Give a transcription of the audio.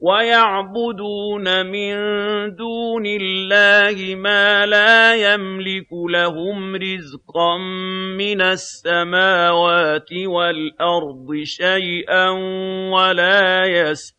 وَيَعْبُدُونَ مِن دُونِ اللَّهِ مَا لَا يَمْلِكُ لَهُمْ رِزْقًا مِّنَ السَّمَاوَاتِ وَالْأَرْضِ شَيْئًا وَلَا يَسْتَطِيعُونَ